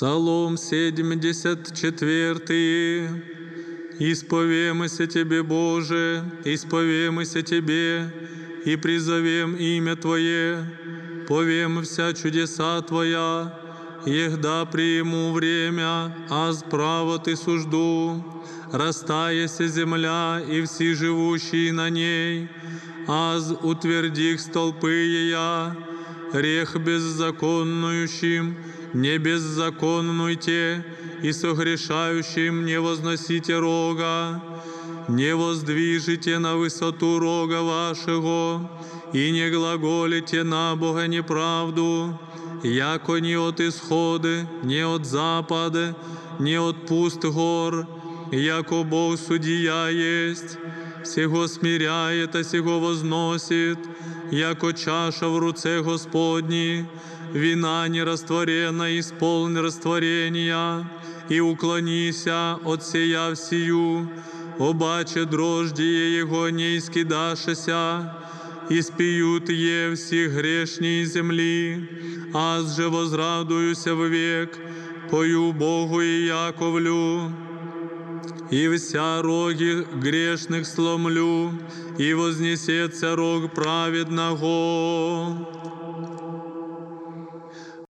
Псалом 74. Исповемся Тебе, Боже, исповемся Тебе, и призовем имя Твое, повем вся чудеса Твоя, егда приму время, а справа Ты сужду, растаяся земля и все живущие на ней, аз утверди их столпы ея, рех беззаконнующим, не беззаконнуйте, и согрешающим не возносите рога, не воздвижите на высоту рога вашего, и не глаголите на Бога неправду, яко не от исходы, не от запада, не от пуст гор, яко Бог судья есть, сего смиряет, а сего возносит, яко чаша в руце Господней, вина нерастворена, исполни растворения, и уклонися от сия всию, обаче дрождие Его не искидашеся, и спиют е всі грешні землі, аз же возрадуюся вовек, пою Богу и Яковлю. И вся роги грешных сломлю, и вознесется рог праведного.